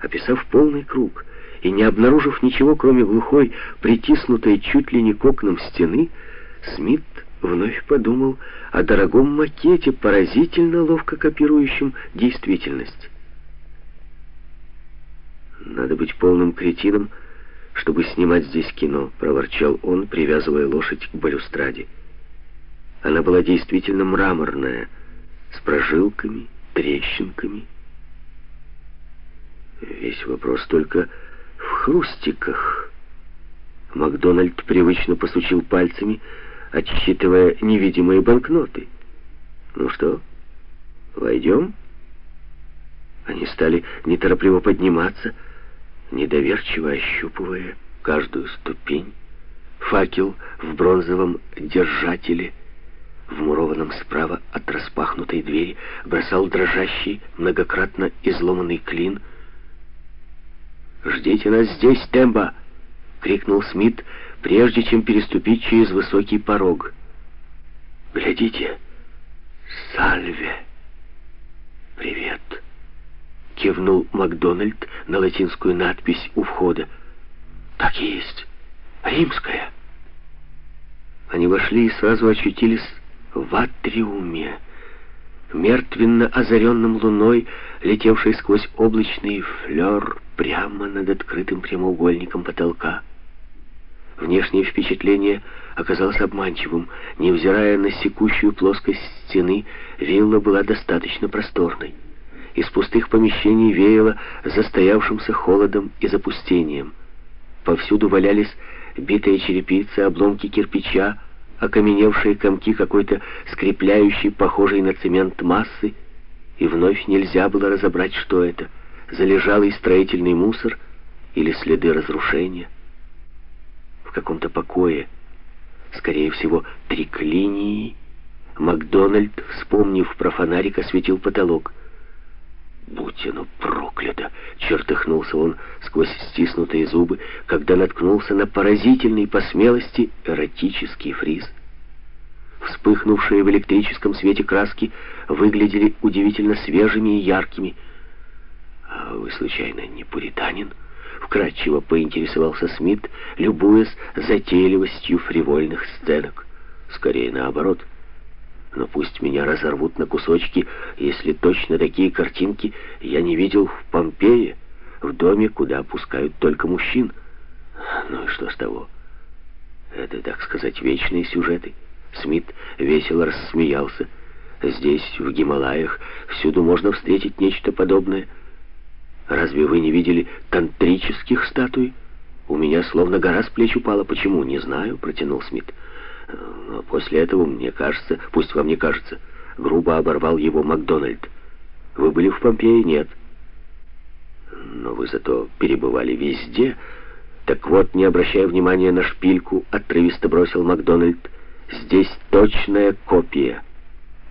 Описав полный круг и не обнаружив ничего, кроме глухой, притиснутой чуть ли не к окнам стены, Смит вновь подумал о дорогом макете, поразительно ловко копирующем действительность. «Надо быть полным кретином, чтобы снимать здесь кино», — проворчал он, привязывая лошадь к балюстраде. Она была действительно мраморная, с прожилками, трещинками. Весь вопрос только в хрустиках. Макдональд привычно посучил пальцами, отсчитывая невидимые банкноты. «Ну что, войдем?» Они стали неторопливо подниматься, недоверчиво ощупывая каждую ступень. Факел в бронзовом держателе, вмурованном справа от распахнутой двери, бросал дрожащий, многократно изломанный клин. «Ждите нас здесь, Темба!» — крикнул Смит, прежде чем переступить через высокий порог. «Глядите! Сальве! Привет!» — кивнул Макдональд на латинскую надпись у входа. «Так и есть! Римская!» Они вошли и сразу очутились в атриуме, мертвенно озаренном луной, летевшей сквозь облачный флер прямо над открытым прямоугольником потолка. Внешнее впечатление оказалось обманчивым. Невзирая на секущую плоскость стены, вилла была достаточно просторной. Из пустых помещений веяло застоявшимся холодом и запустением. Повсюду валялись битые черепицы, обломки кирпича, окаменевшие комки какой-то скрепляющей, похожей на цемент массы, и вновь нельзя было разобрать, что это — залежалый строительный мусор или следы разрушения в каком-то покое. Скорее всего, триклинии. Макдональд, вспомнив про фонарик, осветил потолок. «Будь оно проклято!» — чертыхнулся он сквозь стиснутые зубы, когда наткнулся на поразительный по смелости эротический фриз. Вспыхнувшие в электрическом свете краски выглядели удивительно свежими и яркими. «А вы, случайно, не пуританин?» Вкратчиво поинтересовался Смит, любуясь затейливостью фривольных сценок. Скорее наоборот. Но пусть меня разорвут на кусочки, если точно такие картинки я не видел в Помпее, в доме, куда пускают только мужчин. Ну и что с того? Это, так сказать, вечные сюжеты. Смит весело рассмеялся. Здесь, в Гималаях, всюду можно встретить нечто подобное — Разве вы не видели тантрических статуй? У меня словно гора с плеч упала. Почему? Не знаю, протянул Смит. Но после этого, мне кажется, пусть вам не кажется, грубо оборвал его Макдональд. Вы были в Помпее? Нет. Но вы зато перебывали везде. Так вот, не обращая внимания на шпильку, отрывисто бросил Макдональд. Здесь точная копия.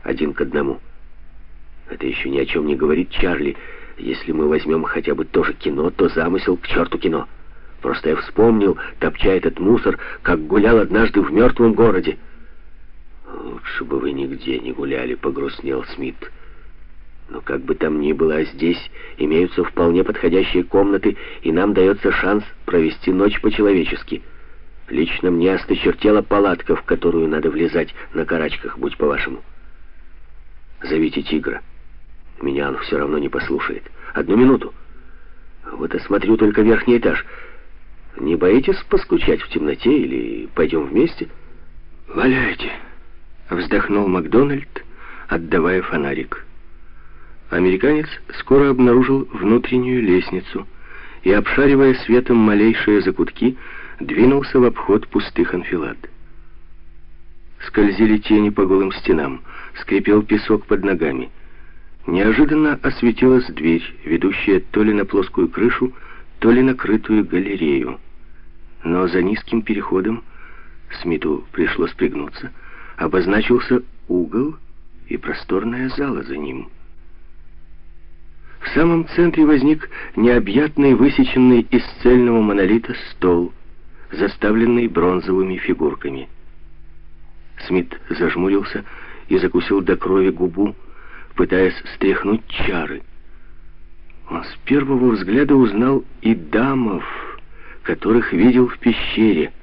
Один к одному. Это еще ни о чем не говорит Чарли. Если мы возьмем хотя бы тоже кино, то замысел к черту кино. Просто я вспомнил, топча этот мусор, как гулял однажды в мертвом городе. «Лучше бы вы нигде не гуляли», — погрустнел Смит. «Но как бы там ни было, а здесь имеются вполне подходящие комнаты, и нам дается шанс провести ночь по-человечески. Лично мне осточертела палатка, в которую надо влезать на карачках, будь по-вашему. Зовите тигра». Меня он все равно не послушает. Одну минуту. Вот осмотрю только верхний этаж. Не боитесь поскучать в темноте или пойдем вместе? Валяйте, вздохнул Макдональд, отдавая фонарик. Американец скоро обнаружил внутреннюю лестницу и, обшаривая светом малейшие закутки, двинулся в обход пустых анфилад. Скользили тени по голым стенам, скрипел песок под ногами — Неожиданно осветилась дверь, ведущая то ли на плоскую крышу, то ли на крытую галерею. Но за низким переходом Смиту пришлось пригнуться. Обозначился угол и просторная зала за ним. В самом центре возник необъятный, высеченный из цельного монолита стол, заставленный бронзовыми фигурками. Смит зажмурился и закусил до крови губу, пытаясь стряхнуть чары. Он с первого взгляда узнал и дамов, которых видел в пещере —